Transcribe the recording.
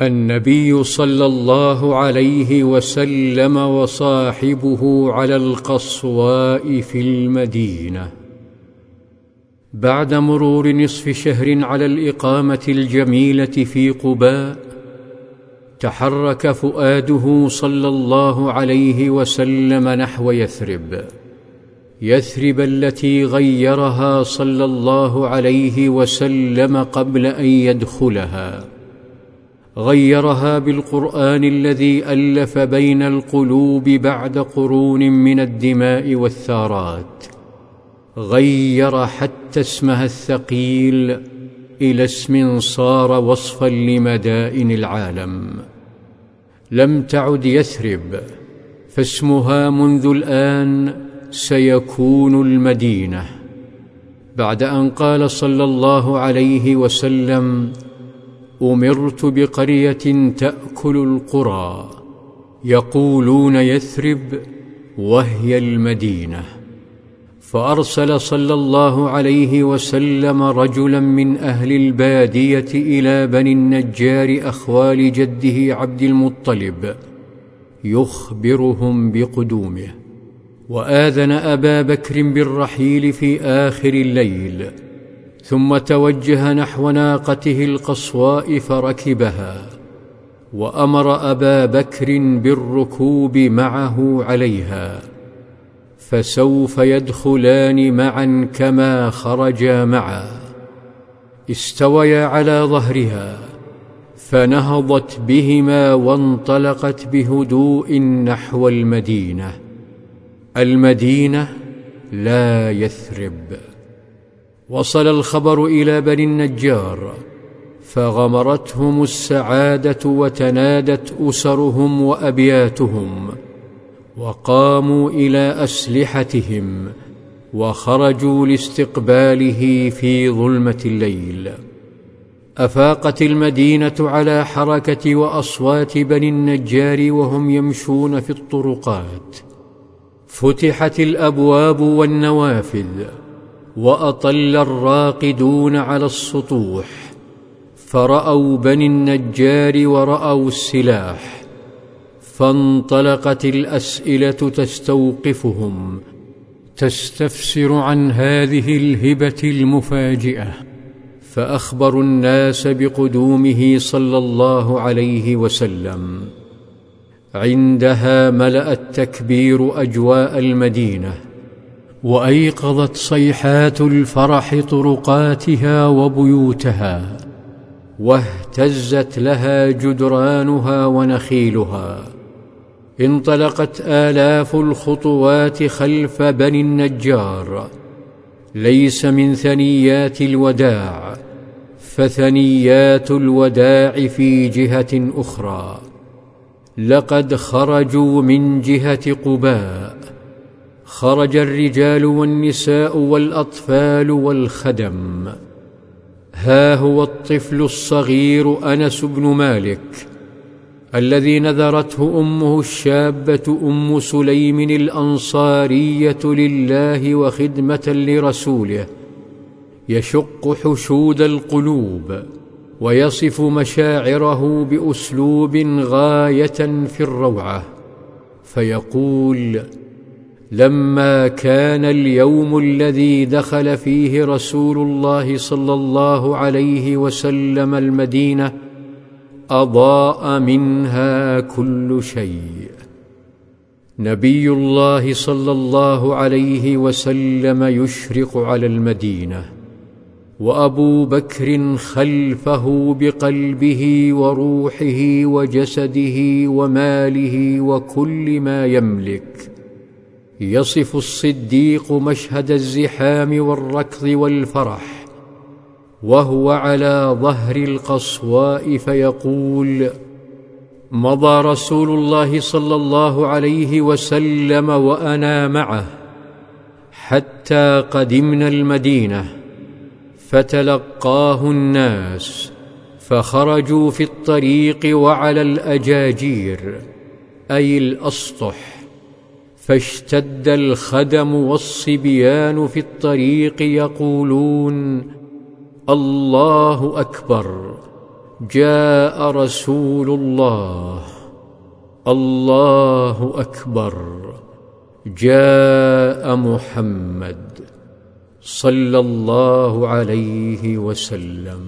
النبي صلى الله عليه وسلم وصاحبه على القصواء في المدينة. بعد مرور نصف شهر على الإقامة الجميلة في قباء تحرك فؤاده صلى الله عليه وسلم نحو يثرب. يثرب التي غيرها صلى الله عليه وسلم قبل أن يدخلها. غيرها بالقرآن الذي ألف بين القلوب بعد قرون من الدماء والثارات. غير حتى اسمها الثقيل إلى اسم صار وصفا لمدائن العالم. لم تعد يثرب فاسمها منذ الآن سيكون المدينة. بعد أن قال صلى الله عليه وسلم أمرت بقرية تأكل القرى يقولون يثرب وهي المدينة فأرسل صلى الله عليه وسلم رجلا من أهل البادية إلى بني النجار أخوال جده عبد المطلب يخبرهم بقدومه وآذن أبا بكر بالرحيل في آخر الليل ثم توجه نحو ناقته القصواء فركبها وأمر أبا بكر بالركوب معه عليها فسوف يدخلان معا كما خرجا معا. استويا على ظهرها فنهضت بهما وانطلقت بهدوء نحو المدينة. المدينة لا يثرب. وصل الخبر إلى بني النجار فغمرتهم السعادة وتنادت أسرهم وأبياتهم وقاموا إلى أسلحتهم وخرجوا لاستقباله في ظلمة الليل. أفاقت المدينة على حركة وأصوات بني النجار وهم يمشون في الطرقات. فتحت الأبواب والنوافذ. وأطل الراقدون على السطوح فرأوا بني النجار ورأوا السلاح فانطلقت الأسئلة تستوقفهم تستفسر عن هذه الهبة المفاجئة فأخبروا الناس بقدومه صلى الله عليه وسلم. عندها ملأ التكبير أجواء المدينة. وأيقظت صيحات الفرح طرقاتها وبيوتها واهتزت لها جدرانها ونخيلها. انطلقت آلاف الخطوات خلف بني النجار ليس من ثنيات الوداع فثنيات الوداع في جهة أخرى. لقد خرجوا من جهة قباء خرج الرجال والنساء والأطفال والخدم. ها هو الطفل الصغير أنس بن مالك الذي نذرته أمه الشابة أم سليم الأنصارية لله وخدمة لرسوله. يشق حشود القلوب ويصف مشاعره بأسلوب غاية في الروعة فيقول لما كان اليوم الذي دخل فيه رسول الله صلى الله عليه وسلم المدينة أضاء منها كل شيء. نبي الله صلى الله عليه وسلم يشرق على المدينة وأبو بكر خلفه بقلبه وروحه وجسده وماله وكل ما يملك. يصف الصديق مشهد الزحام والركض والفرح وهو على ظهر القصواء فيقول مضى رسول الله صلى الله عليه وسلم وأنا معه حتى قدمنا المدينة فتلقاه الناس فخرجوا في الطريق وعلى الأجاجير أي الأسطح. فاشتد الخدم والصبيان في الطريق يقولون الله أكبر جاء رسول الله الله أكبر جاء محمد صلى الله عليه وسلم.